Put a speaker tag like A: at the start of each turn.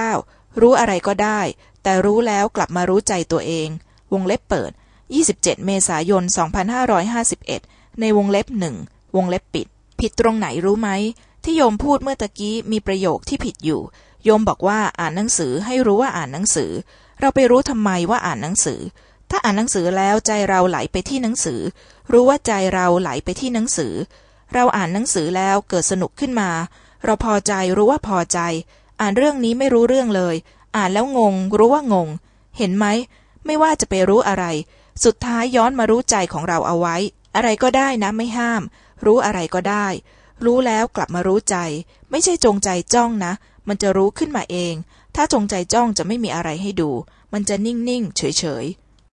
A: 39. รู้อะไรก็ได้ แต่รู้แล้วกลับมารู้ใจตัวเอง วงเล็บเปิด 27 เมษายน 2551 ในวงเล็บหนึ่งวงเล็บปิด ผิดตรงไหนรู้ไหม ที่โยมพูดเมื่อตะกี้มีประโยคที่ผิดอยู่ โยมบอกว่าอ่านหนังสือให้รู้ว่าอ่านหนังสือ เราไปรู้ทำไมว่าอ่านหนังสือ ถ้าอ่านหนังสือแล้วใจเราไหลไปที่หนังสือ รู้ว่าใจเราไหลไปที่หนังสือ เราอ่านหนังสือแล้วเกิดสนุกขึ้นมา เราพอใจรู้ว่าพอใจ อ่านเรื่องนี้ไม่รู้เรื่องเลย อ่านแล้วงง รู้ว่างง เห็นไหม ไม่ว่าจะไปรู้อะไร สุดท้ายย้อนมารู้ใจของเราเอาไว้ อะไรก็ได้นะไม่ห้าม รู้อะไรก็ได้ รู้แล้วกลับมารู้ใจ ไม่ใช่จงใจจ้องนะ มันจะรู้ขึ้นมาเอง ถ้าจงใจจ้องจะไม่มีอะไรให้ดู มันจะนิ่ง ๆ เฉย ๆ